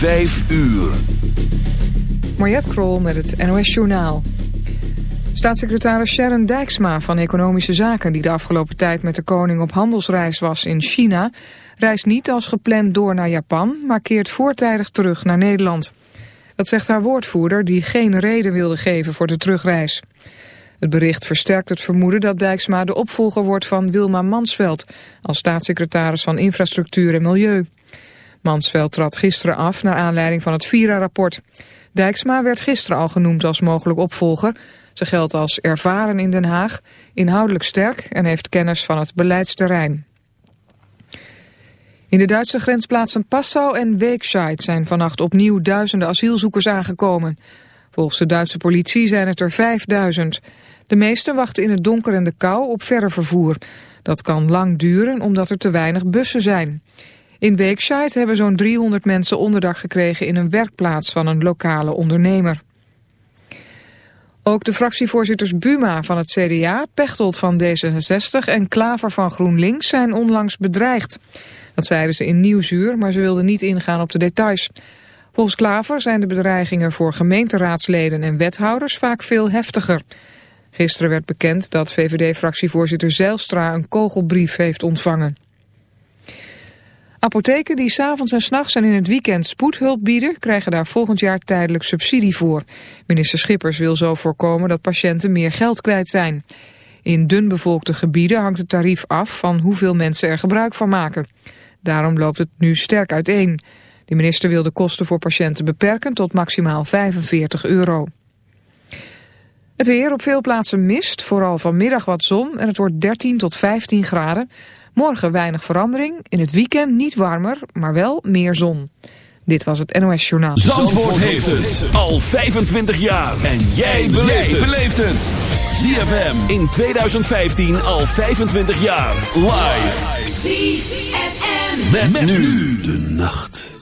Vijf uur. Mariette Krol met het NOS Journaal. Staatssecretaris Sharon Dijksma van Economische Zaken... die de afgelopen tijd met de koning op handelsreis was in China... reist niet als gepland door naar Japan... maar keert voortijdig terug naar Nederland. Dat zegt haar woordvoerder die geen reden wilde geven voor de terugreis. Het bericht versterkt het vermoeden dat Dijksma de opvolger wordt van Wilma Mansveld... als staatssecretaris van Infrastructuur en Milieu. Mansveld trad gisteren af naar aanleiding van het Vira-rapport. Dijksma werd gisteren al genoemd als mogelijk opvolger. Ze geldt als ervaren in Den Haag, inhoudelijk sterk en heeft kennis van het beleidsterrein. In de Duitse grensplaatsen Passau en Weekscheid zijn vannacht opnieuw duizenden asielzoekers aangekomen. Volgens de Duitse politie zijn het er 5000. De meesten wachten in het donker en de kou op verder vervoer. Dat kan lang duren omdat er te weinig bussen zijn. In Weekscheid hebben zo'n 300 mensen onderdak gekregen in een werkplaats van een lokale ondernemer. Ook de fractievoorzitters Buma van het CDA, Pechtold van D66 en Klaver van GroenLinks zijn onlangs bedreigd. Dat zeiden ze in Nieuwsuur, maar ze wilden niet ingaan op de details. Volgens Klaver zijn de bedreigingen voor gemeenteraadsleden en wethouders vaak veel heftiger. Gisteren werd bekend dat VVD-fractievoorzitter Zijlstra een kogelbrief heeft ontvangen. Apotheken die s'avonds en s'nachts en in het weekend spoedhulp bieden... krijgen daar volgend jaar tijdelijk subsidie voor. Minister Schippers wil zo voorkomen dat patiënten meer geld kwijt zijn. In dunbevolkte gebieden hangt het tarief af van hoeveel mensen er gebruik van maken. Daarom loopt het nu sterk uiteen. De minister wil de kosten voor patiënten beperken tot maximaal 45 euro. Het weer op veel plaatsen mist, vooral vanmiddag wat zon en het wordt 13 tot 15 graden. Morgen weinig verandering, in het weekend niet warmer, maar wel meer zon. Dit was het NOS Journaal. Zandvoort, heeft het al 25 jaar. En jij beleeft het. ZFM in 2015 al 25 jaar. Live. ZFM. Met, nu de nacht.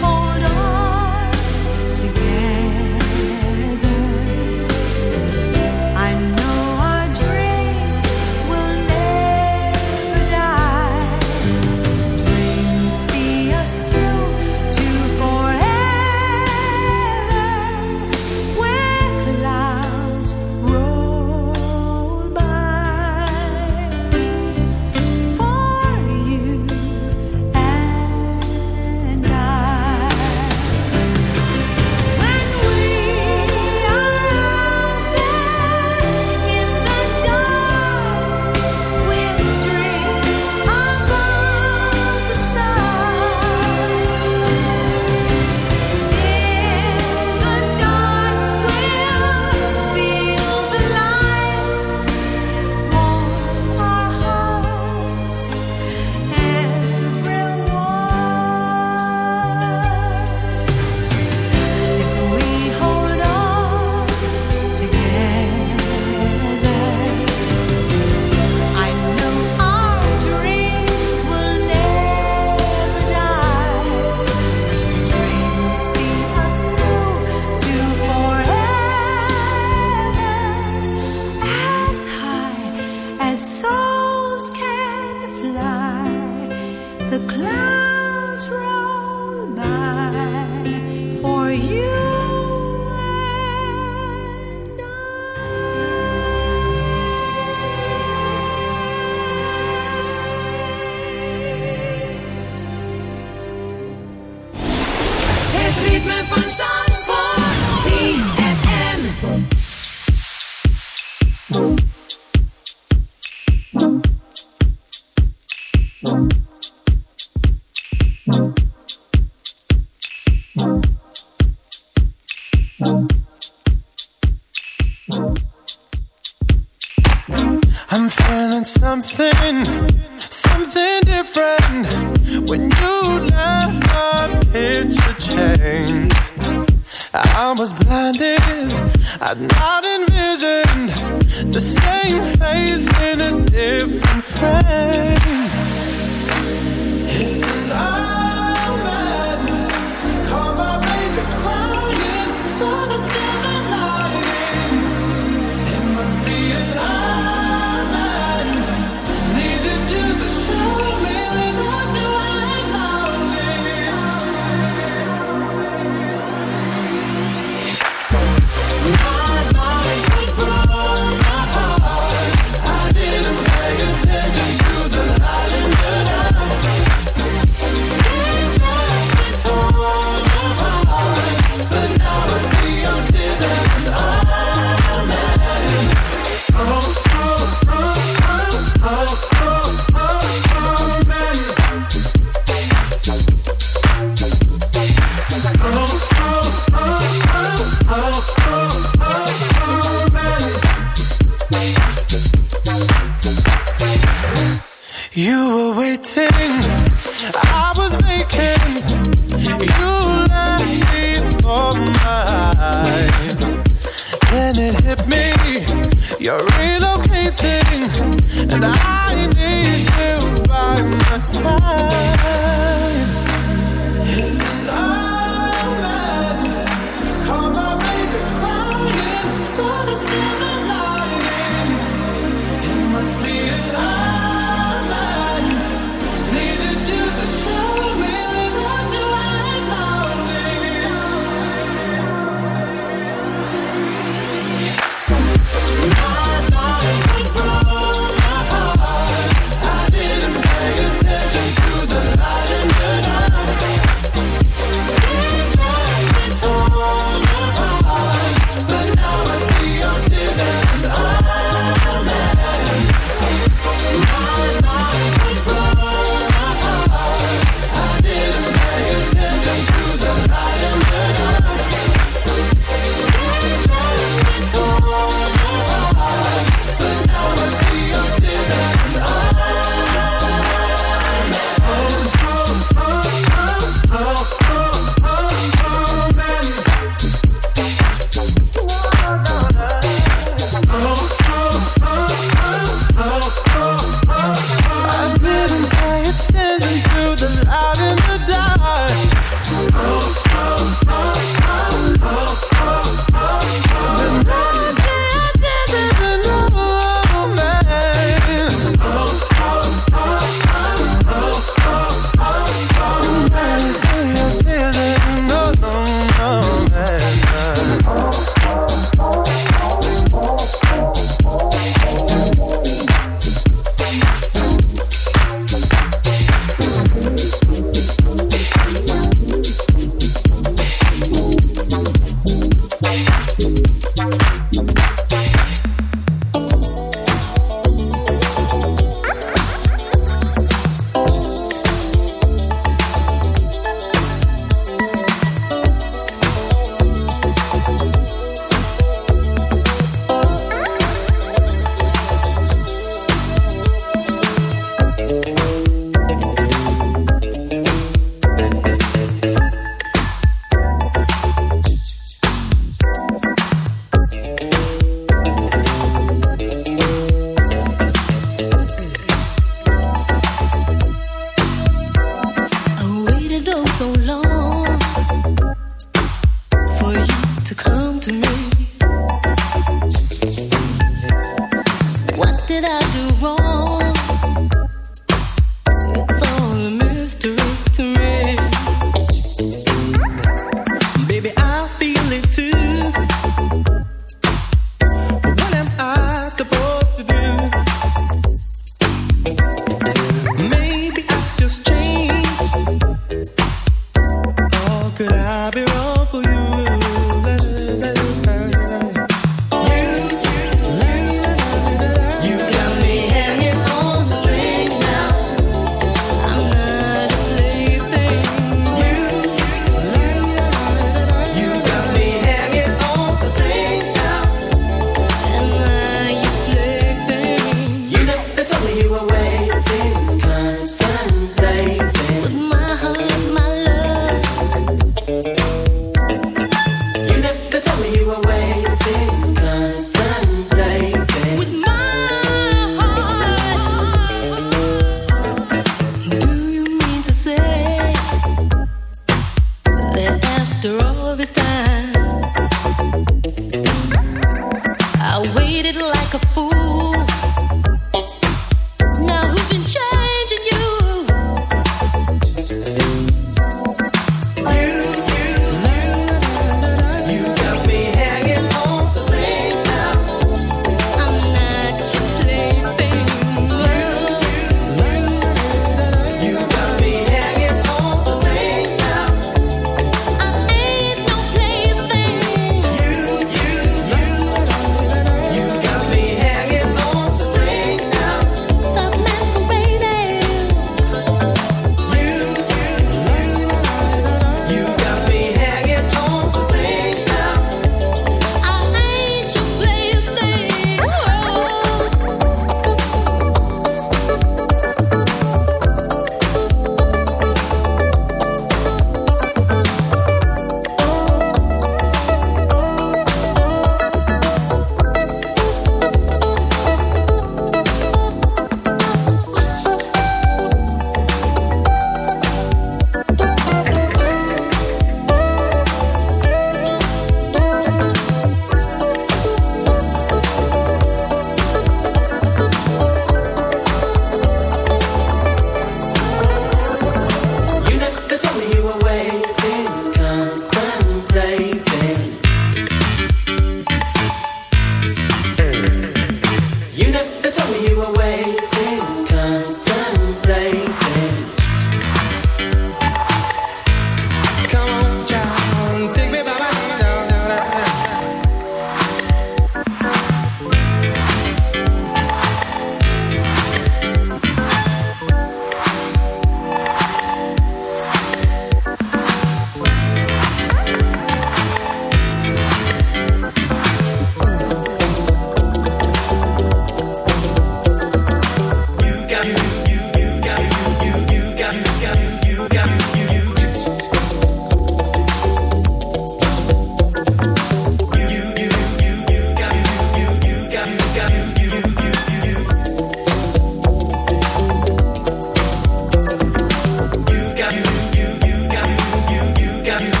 got you.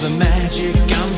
the magic I'm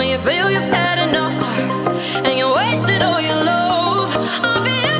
when you feel you've had enough and you wasted all your love. I'll be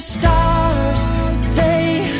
The stars, they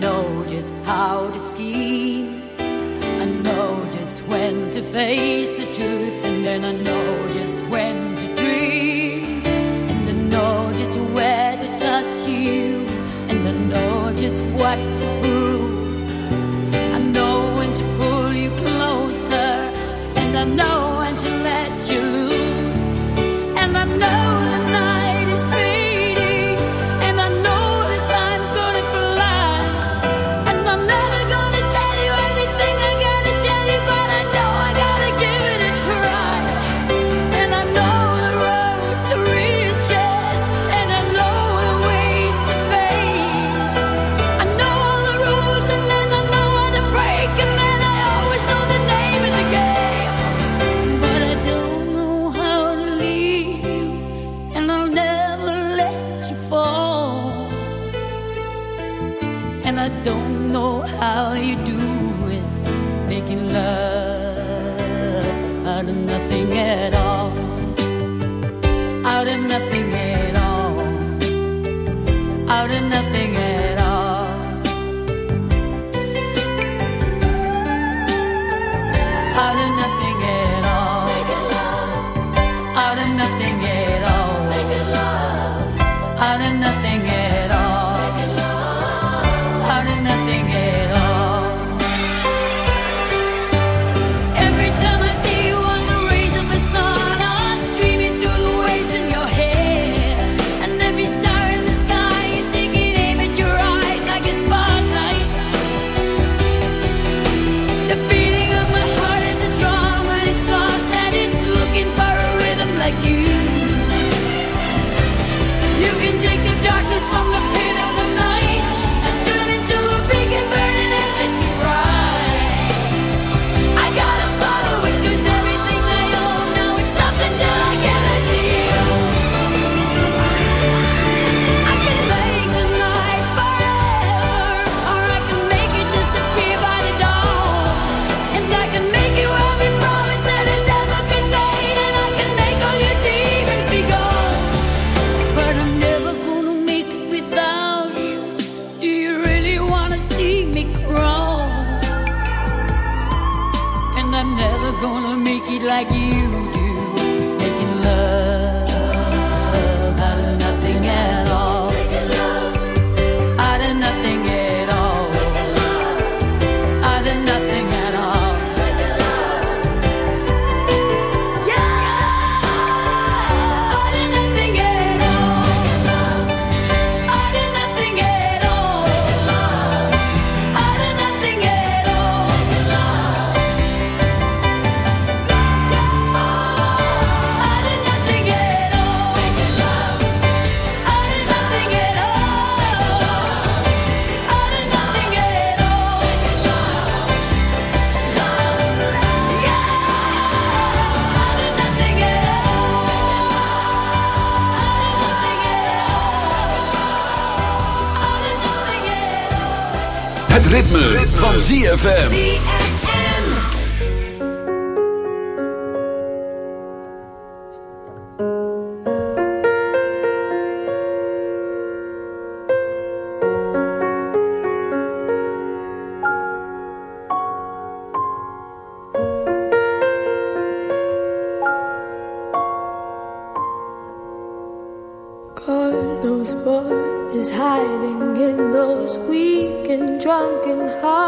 know just how to scheme. I know just when to face the truth, and then I know. like you. You can take the darkness from the ZFM. God knows what is hiding in those weak and drunken hearts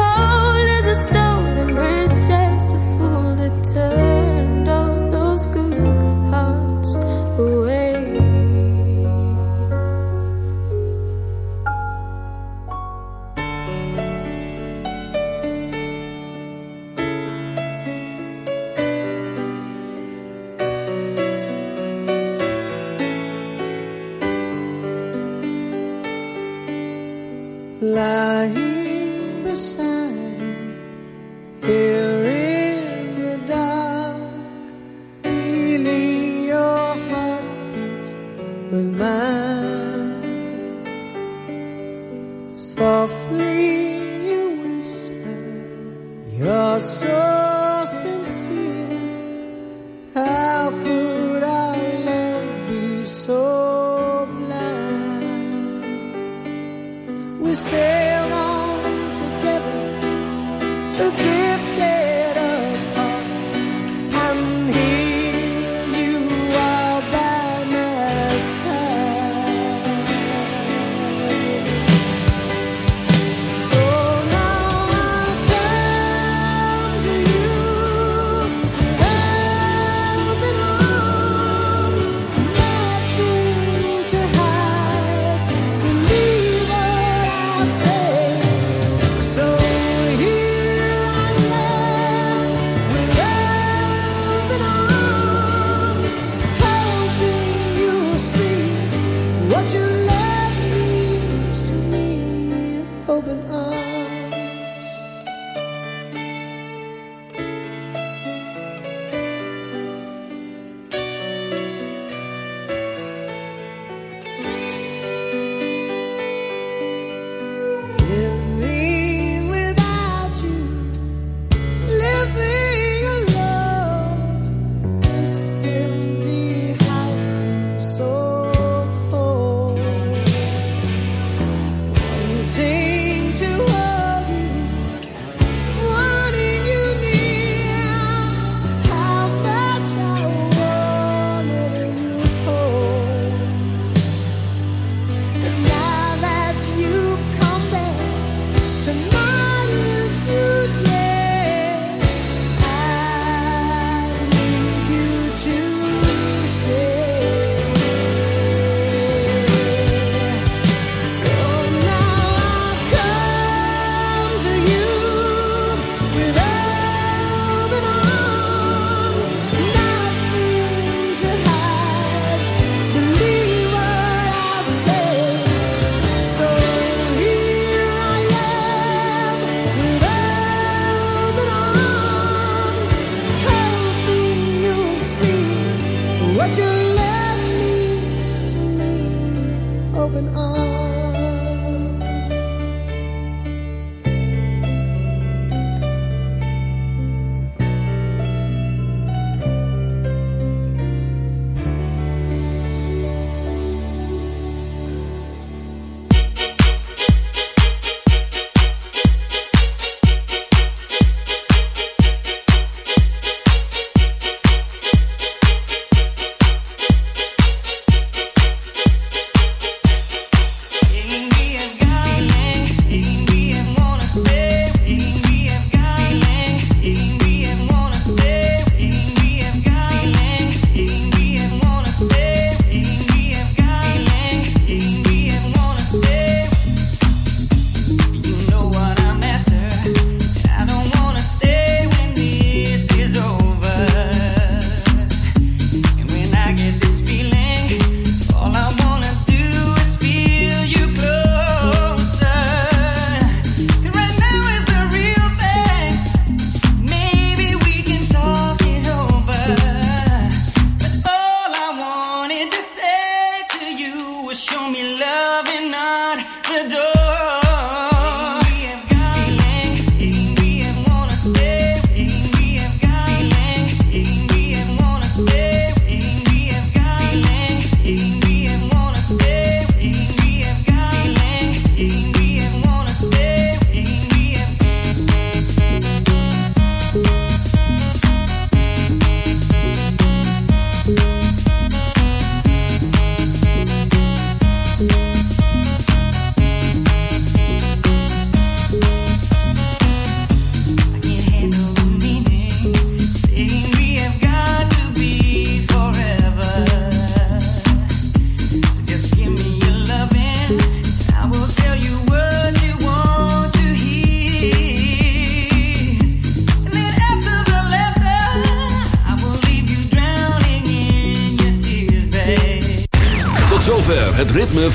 Cold as a stone and